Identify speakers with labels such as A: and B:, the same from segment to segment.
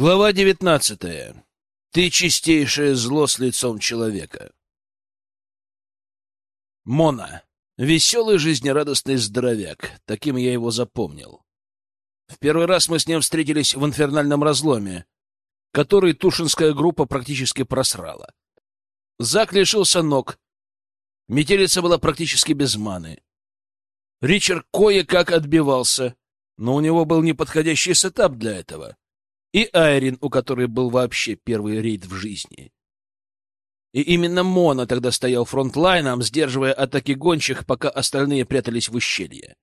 A: Глава девятнадцатая. Ты чистейшее зло с лицом человека. Мона. Веселый, жизнерадостный здоровяк. Таким я его запомнил. В первый раз мы с ним встретились в инфернальном разломе, который Тушинская группа практически просрала. Зак лишился ног. Метелица была практически без маны. Ричард кое-как отбивался, но у него был неподходящий сетап для этого. И Айрин, у которой был вообще первый рейд в жизни. И именно Мона тогда стоял фронтлайном, сдерживая атаки гончих, пока остальные прятались в ущелье.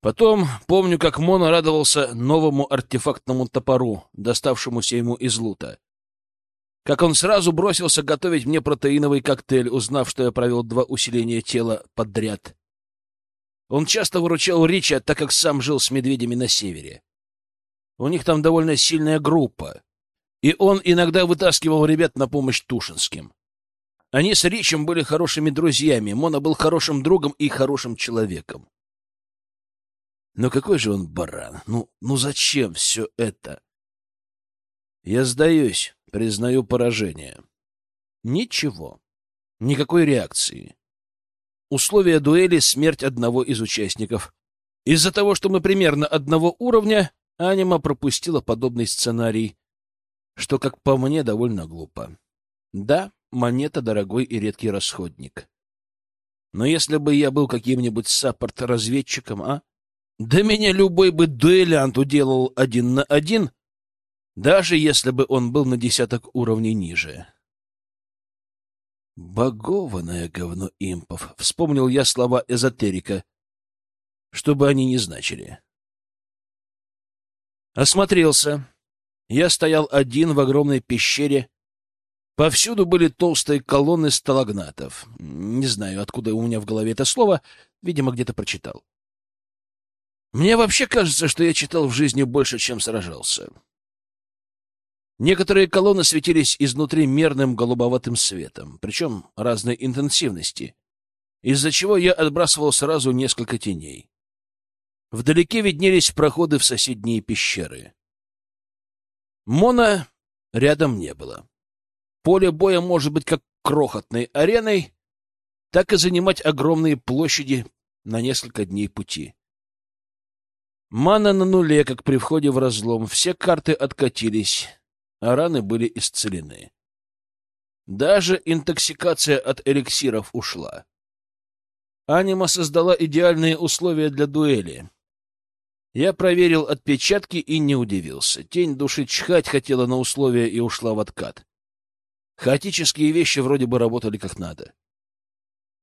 A: Потом помню, как Мона радовался новому артефактному топору, доставшемуся ему из лута. Как он сразу бросился готовить мне протеиновый коктейль, узнав, что я провел два усиления тела подряд. Он часто выручал Рича, так как сам жил с медведями на севере. У них там довольно сильная группа, и он иногда вытаскивал ребят на помощь Тушинским. Они с Ричем были хорошими друзьями, Мона был хорошим другом и хорошим человеком. Но какой же он баран? Ну, ну зачем все это? Я сдаюсь, признаю поражение. Ничего. Никакой реакции. Условия дуэли — смерть одного из участников. Из-за того, что мы примерно одного уровня, Анима пропустила подобный сценарий что, как по мне, довольно глупо. Да, монета — дорогой и редкий расходник. Но если бы я был каким-нибудь саппорт-разведчиком, а? Да меня любой бы дуэлянт уделал один на один, даже если бы он был на десяток уровней ниже. Богованное говно импов. Вспомнил я слова эзотерика, чтобы они не значили. Осмотрелся. Я стоял один в огромной пещере. Повсюду были толстые колонны сталагнатов. Не знаю, откуда у меня в голове это слово, видимо, где-то прочитал. Мне вообще кажется, что я читал в жизни больше, чем сражался. Некоторые колонны светились изнутри мерным голубоватым светом, причем разной интенсивности, из-за чего я отбрасывал сразу несколько теней. Вдалеке виднелись проходы в соседние пещеры. Мона рядом не было. Поле боя может быть как крохотной ареной, так и занимать огромные площади на несколько дней пути. Мана на нуле, как при входе в разлом, все карты откатились, а раны были исцелены. Даже интоксикация от эликсиров ушла. Анима создала идеальные условия для дуэли. Я проверил отпечатки и не удивился. Тень души чхать хотела на условия и ушла в откат. Хаотические вещи вроде бы работали как надо.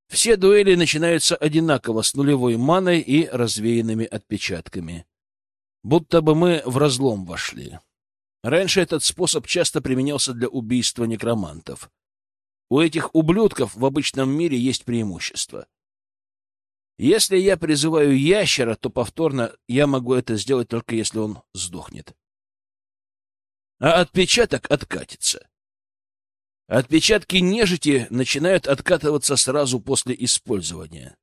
A: Все дуэли начинаются одинаково, с нулевой маной и развеянными отпечатками. Будто бы мы в разлом вошли. Раньше этот способ часто применялся для убийства некромантов. У этих ублюдков в обычном мире есть преимущество — если я призываю ящера, то повторно я могу это сделать только если он сдохнет. А отпечаток откатится. Отпечатки нежити начинают откатываться сразу после использования,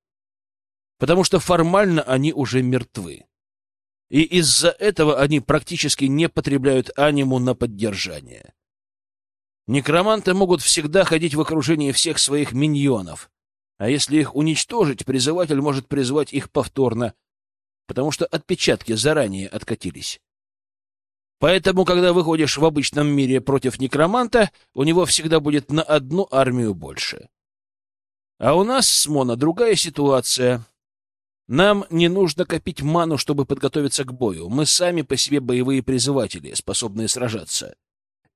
A: потому что формально они уже мертвы. И из-за этого они практически не потребляют аниму на поддержание. Некроманты могут всегда ходить в окружении всех своих миньонов, а если их уничтожить, призыватель может призвать их повторно, потому что отпечатки заранее откатились. Поэтому, когда выходишь в обычном мире против некроманта, у него всегда будет на одну армию больше. А у нас с Моно другая ситуация. Нам не нужно копить ману, чтобы подготовиться к бою. Мы сами по себе боевые призыватели, способные сражаться.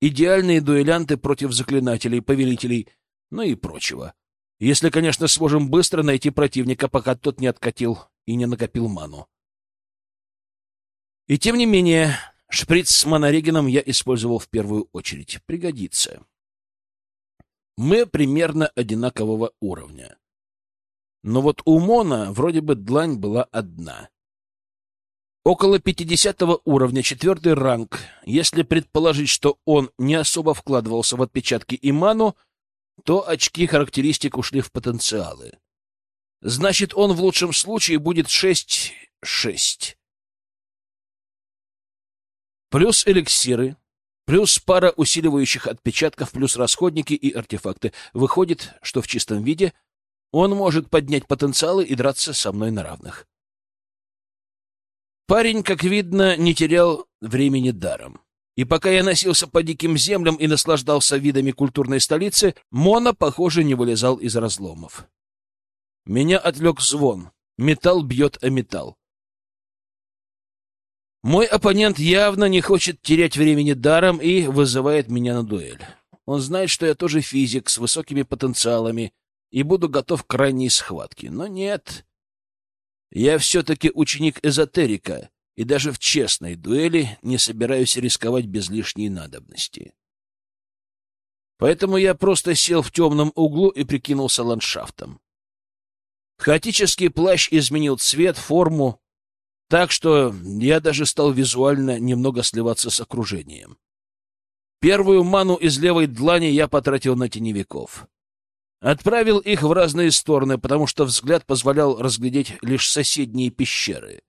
A: Идеальные дуэлянты против заклинателей, повелителей, ну и прочего. Если, конечно, сможем быстро найти противника, пока тот не откатил и не накопил ману. И тем не менее, шприц с монорегином я использовал в первую очередь. Пригодится. Мы примерно одинакового уровня. Но вот у Мона вроде бы длань была одна. Около 50 уровня, четвертый ранг. Если предположить, что он не особо вкладывался в отпечатки и ману, то очки характеристик ушли в потенциалы. Значит, он в лучшем случае будет 6-6. Плюс эликсиры, плюс пара усиливающих отпечатков, плюс расходники и артефакты. Выходит, что в чистом виде он может поднять потенциалы и драться со мной на равных. Парень, как видно, не терял времени даром. И пока я носился по диким землям и наслаждался видами культурной столицы, Мона, похоже, не вылезал из разломов. Меня отвлек звон. Металл бьет о металл. Мой оппонент явно не хочет терять времени даром и вызывает меня на дуэль. Он знает, что я тоже физик с высокими потенциалами и буду готов к крайней схватке. Но нет. Я все-таки ученик эзотерика, и даже в честной дуэли не собираюсь рисковать без лишней надобности. Поэтому я просто сел в темном углу и прикинулся ландшафтом. Хаотический плащ изменил цвет, форму, так что я даже стал визуально немного сливаться с окружением. Первую ману из левой длани я потратил на теневиков. Отправил их в разные стороны, потому что взгляд позволял разглядеть лишь соседние пещеры.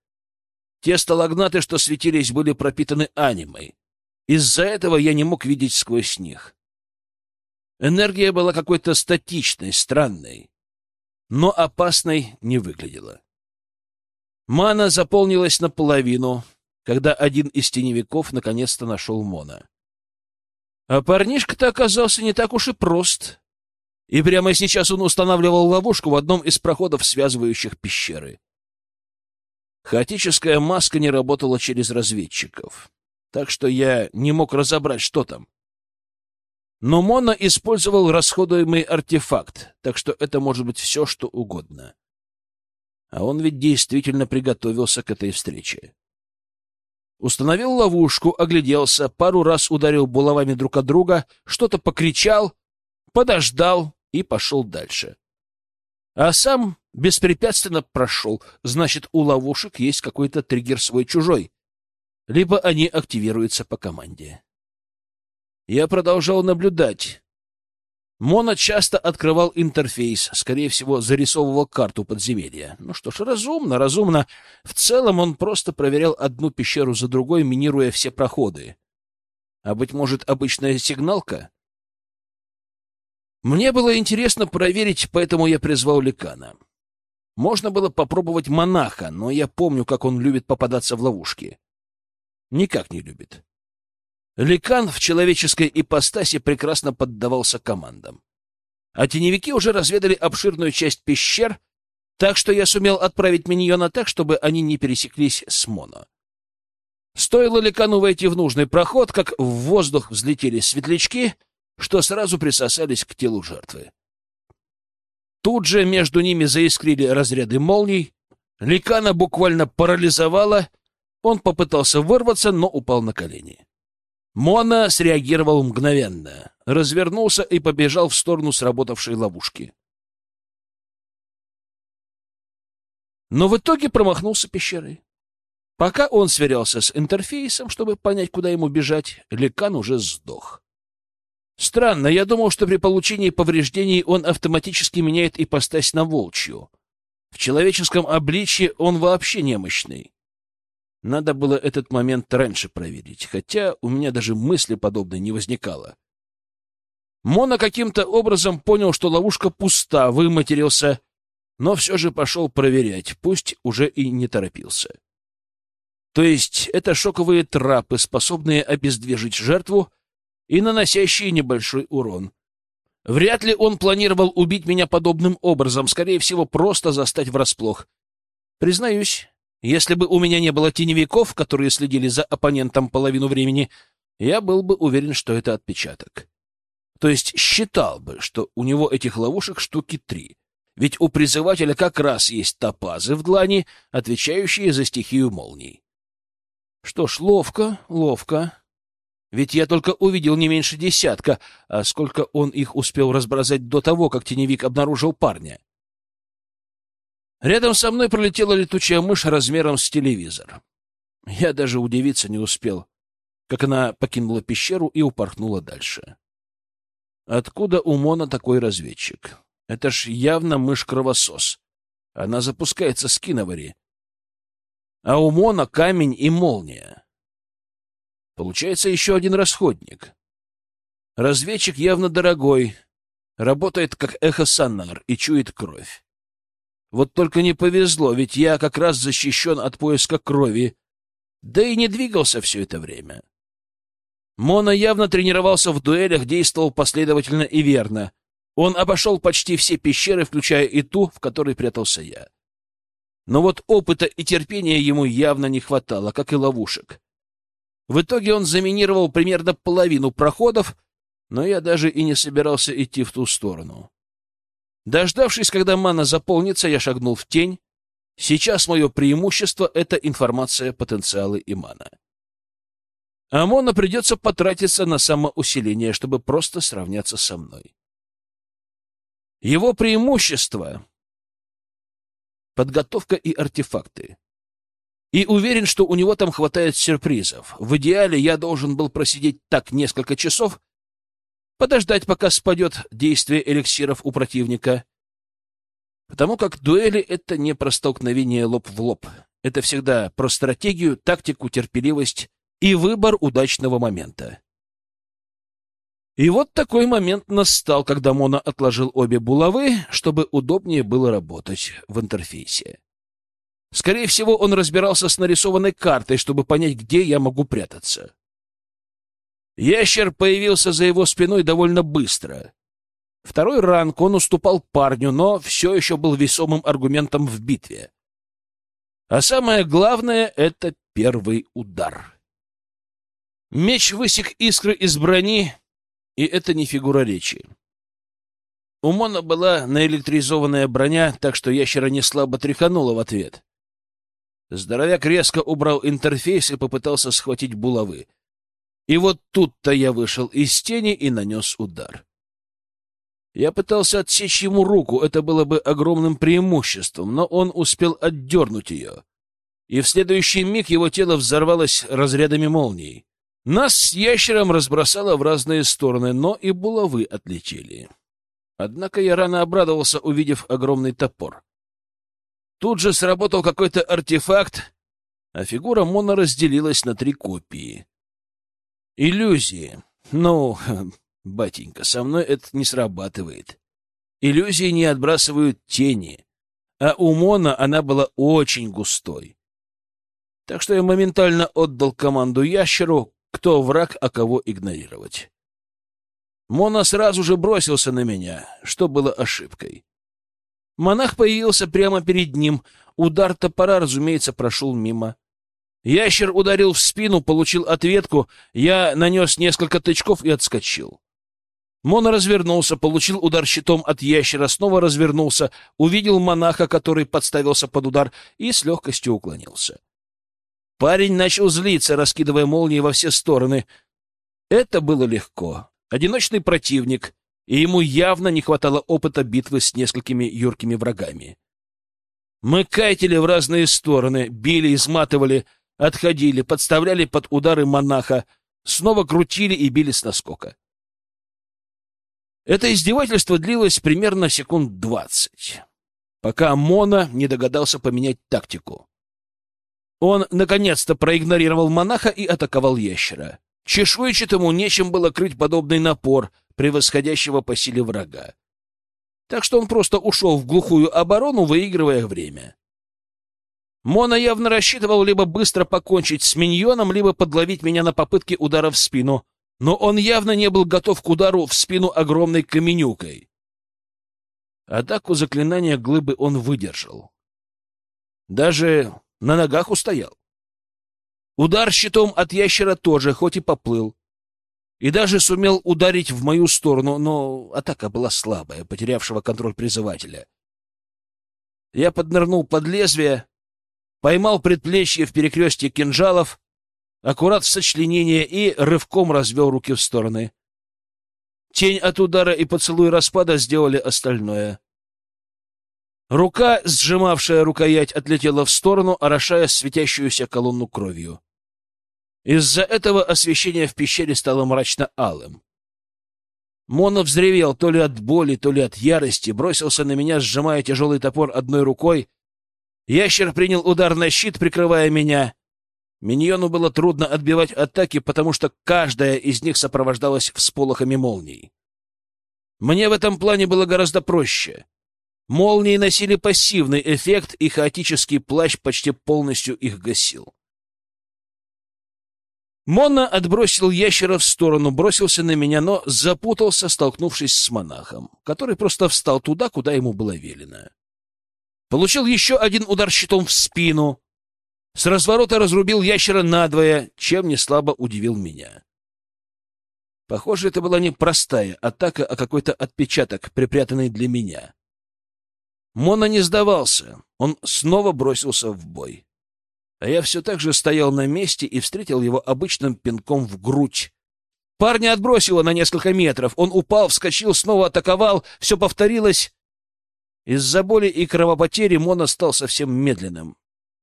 A: Те сталагнаты, что светились, были пропитаны анимой. Из-за этого я не мог видеть сквозь них. Энергия была какой-то статичной, странной, но опасной не выглядела. Мана заполнилась наполовину, когда один из теневиков наконец-то нашел Мона. А парнишка-то оказался не так уж и прост. И прямо сейчас он устанавливал ловушку в одном из проходов, связывающих пещеры. Хаотическая маска не работала через разведчиков, так что я не мог разобрать, что там. Но Мона использовал расходуемый артефакт, так что это может быть все, что угодно. А он ведь действительно приготовился к этой встрече. Установил ловушку, огляделся, пару раз ударил булавами друг от друга, что-то покричал, подождал и пошел дальше. А сам беспрепятственно прошел. Значит, у ловушек есть какой-то триггер свой-чужой. Либо они активируются по команде. Я продолжал наблюдать. Мона часто открывал интерфейс, скорее всего, зарисовывал карту подземелья. Ну что ж, разумно, разумно. В целом он просто проверял одну пещеру за другой, минируя все проходы. А, быть может, обычная сигналка? Мне было интересно проверить, поэтому я призвал Ликана. Можно было попробовать монаха, но я помню, как он любит попадаться в ловушки. Никак не любит. Ликан в человеческой ипостаси прекрасно поддавался командам. А теневики уже разведали обширную часть пещер, так что я сумел отправить миньона так, чтобы они не пересеклись с Моно. Стоило Ликану войти в нужный проход, как в воздух взлетели светлячки, что сразу присосались к телу жертвы. Тут же между ними заискрили разряды молний, Ликана буквально парализовала, он попытался вырваться, но упал на колени. Мона среагировал мгновенно, развернулся и побежал в сторону сработавшей ловушки. Но в итоге промахнулся пещерой. Пока он сверялся с интерфейсом, чтобы понять, куда ему бежать, Лекан уже сдох. Странно, я думал, что при получении повреждений он автоматически меняет ипостась на волчью. В человеческом обличье он вообще немощный. Надо было этот момент раньше проверить, хотя у меня даже мысли подобной не возникало. Мона каким-то образом понял, что ловушка пуста, выматерился, но все же пошел проверять, пусть уже и не торопился. То есть это шоковые трапы, способные обездвижить жертву и наносящие небольшой урон. Вряд ли он планировал убить меня подобным образом, скорее всего, просто застать врасплох. Признаюсь, если бы у меня не было теневиков, которые следили за оппонентом половину времени, я был бы уверен, что это отпечаток. То есть считал бы, что у него этих ловушек штуки три. Ведь у призывателя как раз есть топазы в длани, отвечающие за стихию молний. Что ж, ловко, ловко. Ведь я только увидел не меньше десятка, а сколько он их успел разбросать до того, как теневик обнаружил парня. Рядом со мной пролетела летучая мышь размером с телевизор. Я даже удивиться не успел, как она покинула пещеру и упорхнула дальше. Откуда у Мона такой разведчик? Это ж явно мышь-кровосос. Она запускается с киновари. А у Мона камень и молния. Получается еще один расходник. Разведчик явно дорогой, работает как эхосонар и чует кровь. Вот только не повезло, ведь я как раз защищен от поиска крови, да и не двигался все это время. Мона явно тренировался в дуэлях, действовал последовательно и верно. Он обошел почти все пещеры, включая и ту, в которой прятался я. Но вот опыта и терпения ему явно не хватало, как и ловушек. В итоге он заминировал примерно половину проходов, но я даже и не собирался идти в ту сторону. Дождавшись, когда мана заполнится, я шагнул в тень. Сейчас мое преимущество — это информация, потенциалы и мана. Амона придется потратиться на самоусиление, чтобы просто сравняться со мной. Его преимущество — подготовка и артефакты. И уверен, что у него там хватает сюрпризов. В идеале я должен был просидеть так несколько часов, подождать, пока спадет действие эликсиров у противника. Потому как дуэли — это не про столкновение лоб в лоб. Это всегда про стратегию, тактику, терпеливость и выбор удачного момента. И вот такой момент настал, когда Мона отложил обе булавы, чтобы удобнее было работать в интерфейсе. Скорее всего, он разбирался с нарисованной картой, чтобы понять, где я могу прятаться. Ящер появился за его спиной довольно быстро. Второй ранг он уступал парню, но все еще был весомым аргументом в битве. А самое главное — это первый удар. Меч высек искры из брони, и это не фигура речи. У Мона была наэлектризованная броня, так что ящера не слабо тряханула в ответ. Здоровяк резко убрал интерфейс и попытался схватить булавы. И вот тут-то я вышел из тени и нанес удар. Я пытался отсечь ему руку, это было бы огромным преимуществом, но он успел отдернуть ее. И в следующий миг его тело взорвалось разрядами молний. Нас с ящером разбросало в разные стороны, но и булавы отлетели. Однако я рано обрадовался, увидев огромный топор. Тут же сработал какой-то артефакт, а фигура Мона разделилась на три копии. Иллюзии. Ну, батенька, со мной это не срабатывает. Иллюзии не отбрасывают тени, а у Мона она была очень густой. Так что я моментально отдал команду ящеру, кто враг, а кого игнорировать. Мона сразу же бросился на меня, что было ошибкой. Монах появился прямо перед ним. Удар топора, разумеется, прошел мимо. Ящер ударил в спину, получил ответку. Я нанес несколько тычков и отскочил. Мона развернулся, получил удар щитом от ящера, снова развернулся, увидел монаха, который подставился под удар, и с легкостью уклонился. Парень начал злиться, раскидывая молнии во все стороны. Это было легко. Одиночный противник, и ему явно не хватало опыта битвы с несколькими юркими врагами. Мы кайтили в разные стороны, били, изматывали, отходили, подставляли под удары монаха, снова крутили и били с наскока. Это издевательство длилось примерно секунд двадцать, пока Мона не догадался поменять тактику. Он наконец-то проигнорировал монаха и атаковал ящера. Чешуйчатому нечем было крыть подобный напор превосходящего по силе врага. Так что он просто ушел в глухую оборону, выигрывая время. Мона явно рассчитывал либо быстро покончить с миньоном, либо подловить меня на попытке удара в спину, но он явно не был готов к удару в спину огромной каменюкой. Атаку заклинания глыбы он выдержал. Даже на ногах устоял. Удар щитом от ящера тоже, хоть и поплыл. И даже сумел ударить в мою сторону, но атака была слабая, потерявшего контроль призывателя. Я поднырнул под лезвие, поймал предплечье в перекрестье кинжалов, аккурат в сочленение и рывком развел руки в стороны. Тень от удара и поцелуй распада сделали остальное. Рука, сжимавшая рукоять, отлетела в сторону, орошая светящуюся колонну кровью. Из-за этого освещение в пещере стало мрачно-алым. Моно взревел то ли от боли, то ли от ярости, бросился на меня, сжимая тяжелый топор одной рукой. Ящер принял удар на щит, прикрывая меня. Миньону было трудно отбивать атаки, потому что каждая из них сопровождалась всполохами молний. Мне в этом плане было гораздо проще. Молнии носили пассивный эффект, и хаотический плащ почти полностью их гасил. Мона отбросил ящера в сторону, бросился на меня, но запутался, столкнувшись с монахом, который просто встал туда, куда ему было велено. Получил еще один удар щитом в спину. С разворота разрубил ящера надвое, чем не слабо удивил меня. Похоже, это была не простая атака, а какой-то отпечаток, припрятанный для меня. Мона не сдавался, он снова бросился в бой а я все так же стоял на месте и встретил его обычным пинком в грудь. Парня отбросило на несколько метров. Он упал, вскочил, снова атаковал. Все повторилось. Из-за боли и кровопотери Мона стал совсем медленным.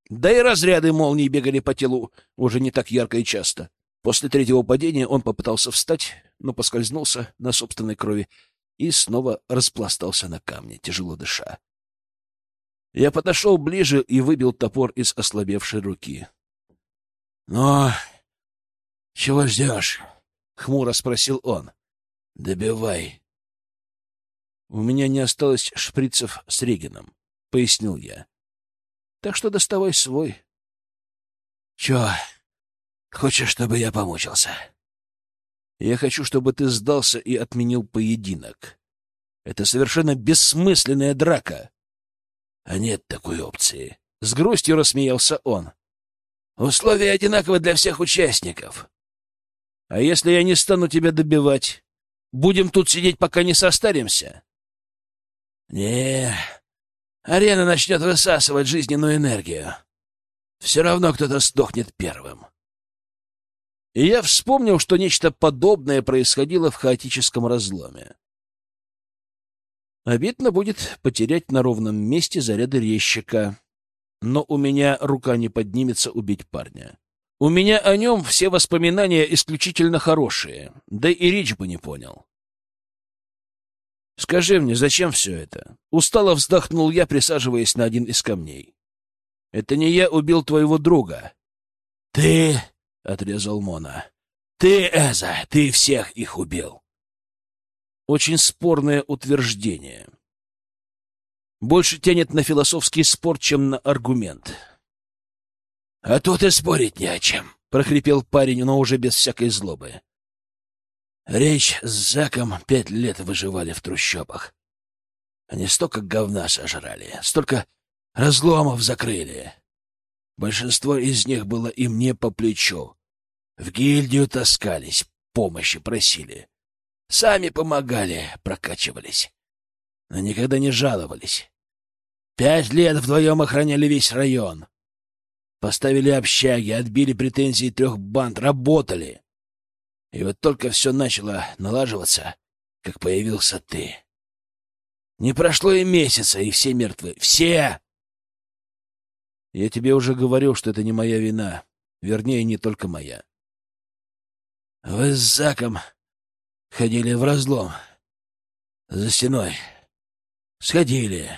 A: Да и разряды молнии бегали по телу уже не так ярко и часто. После третьего падения он попытался встать, но поскользнулся на собственной крови и снова распластался на камне, тяжело дыша. Я подошел ближе и выбил топор из ослабевшей руки. — Ну, чего ждешь? — хмуро спросил он. — Добивай. — У меня не осталось шприцев с регином, — пояснил я. — Так что доставай свой. — Чё, хочешь, чтобы я помучился? — Я хочу, чтобы ты сдался и отменил поединок. Это совершенно бессмысленная драка. А нет такой опции. С грустью рассмеялся он. Условия одинаковы для всех участников. А если я не стану тебя добивать? Будем тут сидеть, пока не состаримся? Не, арена начнет высасывать жизненную энергию. Все равно кто-то сдохнет первым. И я вспомнил, что нечто подобное происходило в хаотическом разломе. Обидно будет потерять на ровном месте заряды резчика. Но у меня рука не поднимется убить парня. У меня о нем все воспоминания исключительно хорошие, да и речь бы не понял. Скажи мне, зачем все это? Устало вздохнул я, присаживаясь на один из камней. Это не я убил твоего друга. Ты, — отрезал Мона, — ты, Эза, ты всех их убил. Очень спорное утверждение. Больше тянет на философский спор, чем на аргумент. — А тут и спорить не о чем, — прохрипел парень, но уже без всякой злобы. Речь с Заком пять лет выживали в трущобах. Они столько говна сожрали, столько разломов закрыли. Большинство из них было им не по плечу. В гильдию таскались, помощи просили. Сами помогали, прокачивались. Но никогда не жаловались. Пять лет вдвоем охраняли весь район. Поставили общаги, отбили претензии трех банд, работали. И вот только все начало налаживаться, как появился ты. Не прошло и месяца, и все мертвы. Все! Я тебе уже говорил, что это не моя вина. Вернее, не только моя. Вы с Заком Ходили в разлом. За стеной. Сходили.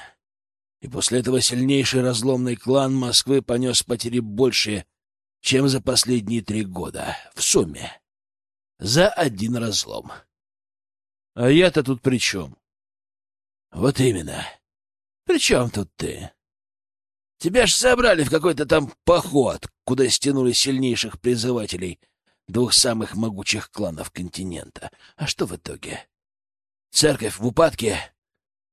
A: И после этого сильнейший разломный клан Москвы понес потери больше, чем за последние три года. В сумме. За один разлом. А я-то тут при чем? Вот именно. При чем тут ты? Тебя ж забрали в какой-то там поход, куда стянули сильнейших призывателей — двух самых могучих кланов континента. А что в итоге? Церковь в упадке?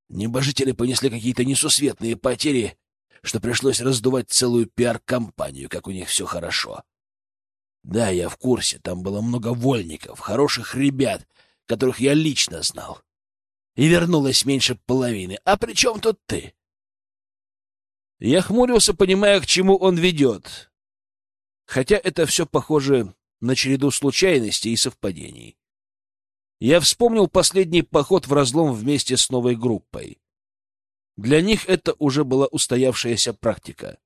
A: Небожители понесли какие-то несусветные потери, что пришлось раздувать целую пиар-компанию, как у них все хорошо. Да, я в курсе, там было много вольников, хороших ребят, которых я лично знал. И вернулось меньше половины. А при чем тут ты? Я хмурился, понимая, к чему он ведет. Хотя это все похоже на череду случайностей и совпадений. Я вспомнил последний поход в разлом вместе с новой группой. Для них это уже была устоявшаяся практика.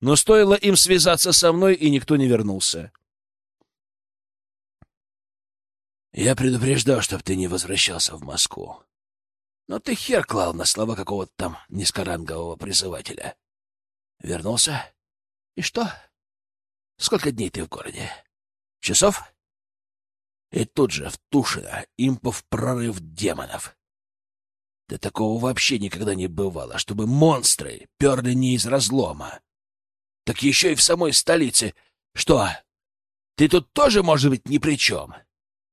A: Но стоило им связаться со мной, и никто не вернулся. Я предупреждал, чтоб ты не возвращался в Москву. Но ты хер клал на слова какого-то там низкорангового призывателя. Вернулся? И что? Сколько дней ты в городе? Часов? И тут же в Тушино импов прорыв демонов. Да такого вообще никогда не бывало, чтобы монстры перли не из разлома. Так еще и в самой столице. Что, ты тут тоже, может быть, ни при чем?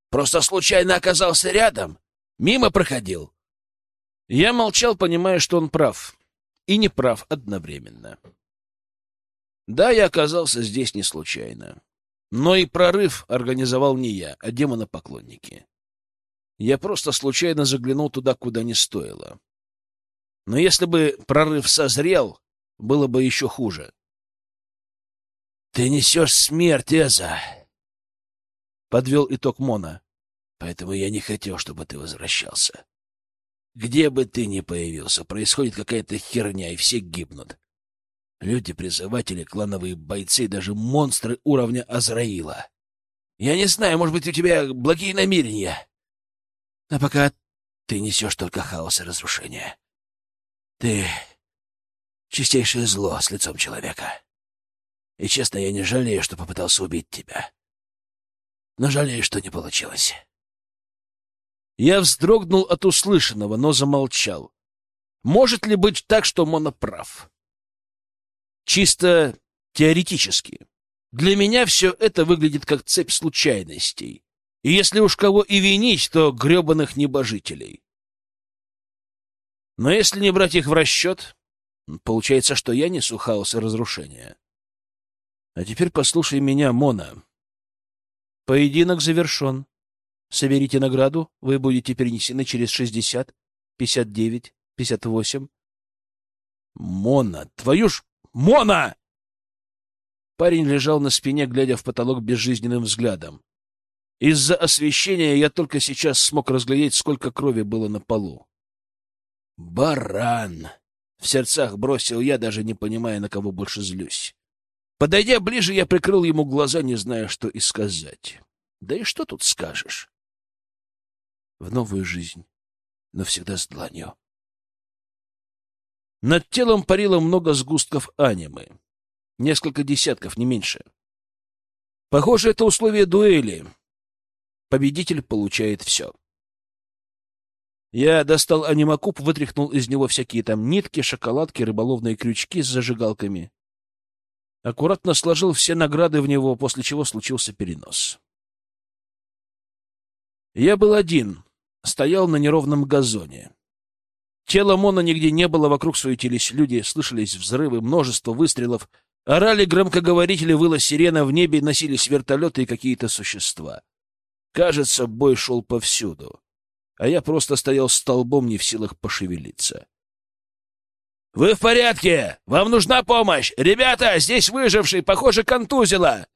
A: Просто случайно оказался рядом? Мимо проходил?» Я молчал, понимая, что он прав. И не прав одновременно. Да, я оказался здесь не случайно. Но и прорыв организовал не я, а демонопоклонники. Я просто случайно заглянул туда, куда не стоило. Но если бы прорыв созрел, было бы еще хуже. — Ты несешь смерть, Эза! — подвел итог Мона. — Поэтому я не хотел, чтобы ты возвращался. Где бы ты ни появился, происходит какая-то херня, и все гибнут. Люди-призыватели, клановые бойцы, даже монстры уровня Азраила. Я не знаю, может быть, у тебя благие намерения. А пока ты несешь только хаос и разрушение. Ты — чистейшее зло с лицом человека. И, честно, я не жалею, что попытался убить тебя. Но жалею, что не получилось. Я вздрогнул от услышанного, но замолчал. Может ли быть так, что Мона прав? Чисто теоретически. Для меня все это выглядит как цепь случайностей. И если уж кого и винить, то гребаных небожителей. Но если не брать их в расчет, получается, что я несу хаос и разрушение. А теперь послушай меня, Мона. Поединок завершен. Соберите награду, вы будете перенесены через шестьдесят, пятьдесят девять, пятьдесят восемь. Мона, твою ж... Мона! Парень лежал на спине, глядя в потолок безжизненным взглядом. Из-за освещения я только сейчас смог разглядеть, сколько крови было на полу. «Баран!» — в сердцах бросил я, даже не понимая, на кого больше злюсь. Подойдя ближе, я прикрыл ему глаза, не зная, что и сказать. Да и что тут скажешь? В новую жизнь, но всегда с дланью. Над телом парило много сгустков анимы. Несколько десятков, не меньше. Похоже, это условие дуэли. Победитель получает все. Я достал анимакуб, вытряхнул из него всякие там нитки, шоколадки, рыболовные крючки с зажигалками. Аккуратно сложил все награды в него, после чего случился перенос. Я был один, стоял на неровном газоне. Тела Мона нигде не было, вокруг суетились люди, слышались взрывы, множество выстрелов, орали громкоговорители, выла сирена, в небе носились вертолеты и какие-то существа. Кажется, бой шел повсюду, а я просто стоял столбом, не в силах пошевелиться. «Вы в порядке? Вам нужна помощь? Ребята, здесь выживший, похоже, контузило!»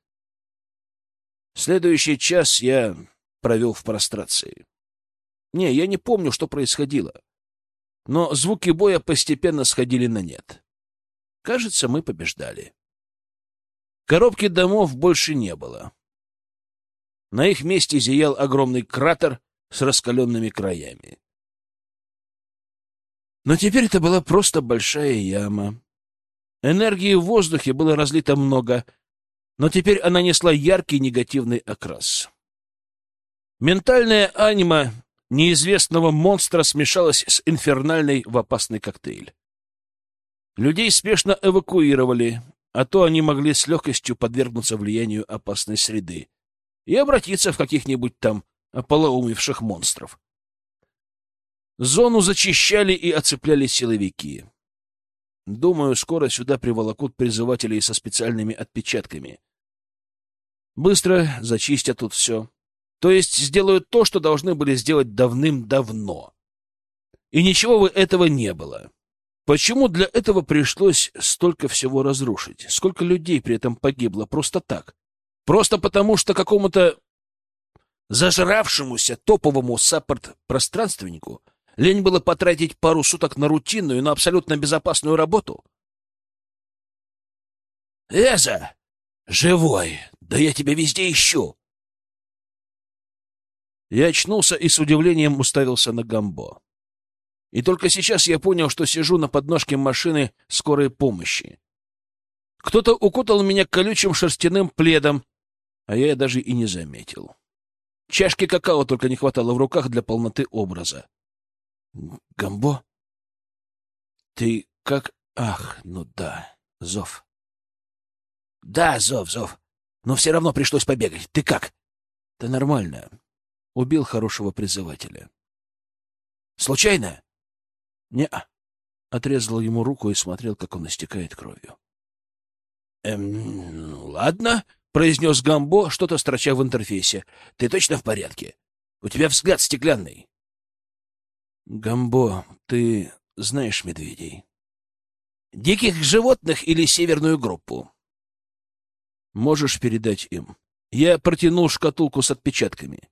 A: Следующий час я провел в прострации. Не, я не помню, что происходило. Но звуки боя постепенно сходили на нет. Кажется, мы побеждали. Коробки домов больше не было. На их месте зиял огромный кратер с раскаленными краями. Но теперь это была просто большая яма. Энергии в воздухе было разлито много, но теперь она несла яркий негативный окрас. Ментальная анима неизвестного монстра смешалась с инфернальной в опасный коктейль. Людей спешно эвакуировали, а то они могли с легкостью подвергнуться влиянию опасной среды и обратиться в каких-нибудь там ополоумевших монстров. Зону зачищали и оцепляли силовики. Думаю, скоро сюда приволокут призывателей со специальными отпечатками. Быстро зачистят тут все. То есть сделают то, что должны были сделать давным-давно. И ничего бы этого не было. Почему для этого пришлось столько всего разрушить? Сколько людей при этом погибло просто так? Просто потому, что какому-то зажравшемуся топовому саппорт-пространственнику лень было потратить пару суток на рутинную, но абсолютно безопасную работу? «Эза! Живой! Да я тебя везде ищу!» Я очнулся и с удивлением уставился на Гамбо. И только сейчас я понял, что сижу на подножке машины скорой помощи. Кто-то укутал меня колючим шерстяным пледом, а я даже и не заметил. Чашки какао только не хватало в руках для полноты образа. — Гамбо? Ты как... Ах, ну да, зов. — Да, зов, зов. Но все равно пришлось побегать. Ты как? — Да нормально. Убил хорошего призывателя. — Случайно? — Не-а. Отрезал ему руку и смотрел, как он истекает кровью. — Эм, ну, ладно, — произнес Гамбо, что-то строча в интерфейсе. — Ты точно в порядке? У тебя взгляд стеклянный. — Гамбо, ты знаешь медведей? — Диких животных или северную группу? — Можешь передать им. Я протянул шкатулку с отпечатками.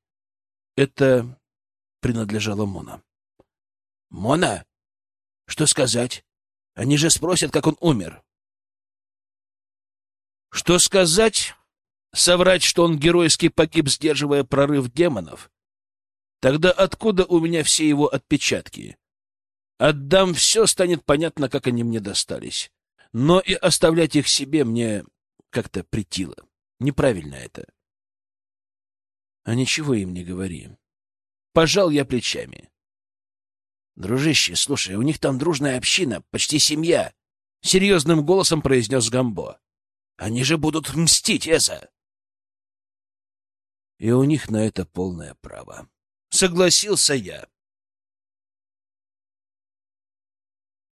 A: Это принадлежало Мона. — Мона? Что сказать? Они же спросят, как он умер. — Что сказать? Соврать, что он геройски погиб, сдерживая прорыв демонов? Тогда откуда у меня все его отпечатки? Отдам все, станет понятно, как они мне достались. Но и оставлять их себе мне как-то притило. Неправильно это. А ничего им не говори. Пожал я плечами. Дружище, слушай, у них там дружная община, почти семья. Серьезным голосом произнес Гамбо. Они же будут мстить, Эза и у них на это полное право. Согласился я.